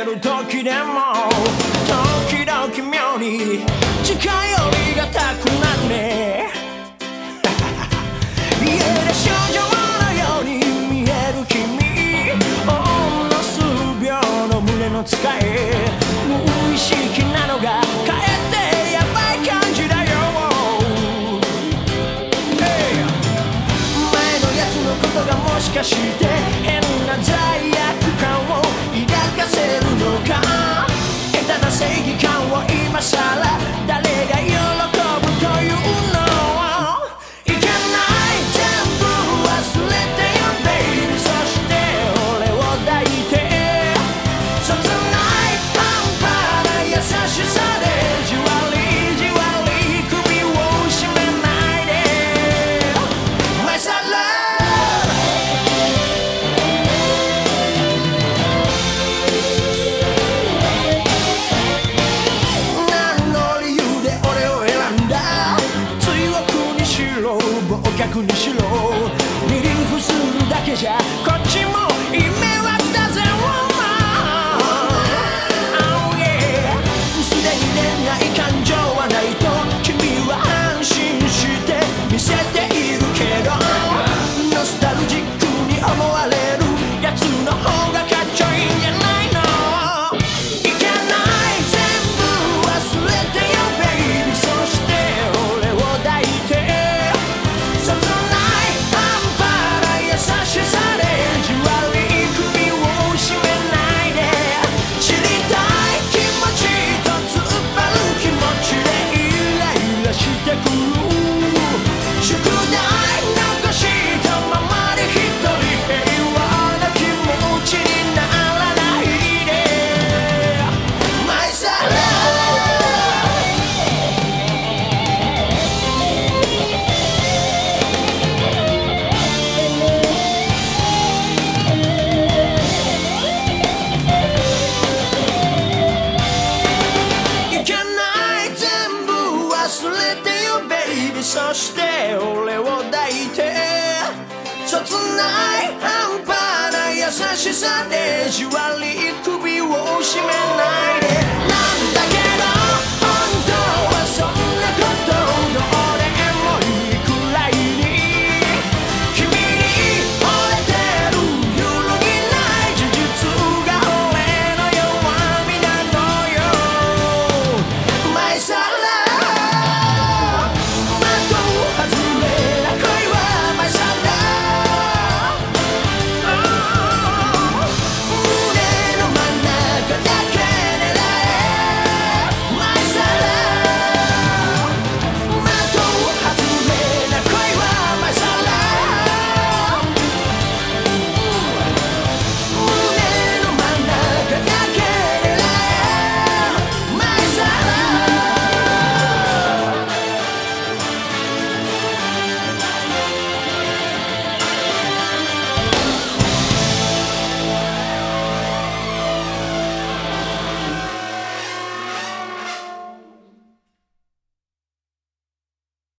る時でも時々妙に近寄りがたくなるね。家で少女のように見える君ほんの数秒の胸の使い無意識なのがかえってやばい感じだよ、前のやつのことがもしかしてか。下手な正義感を今さら誰が喜ぶろ忘却にしろ。リリーフするだけじゃこっちもイメージして俺を抱いて切ない半端な優しさでじわり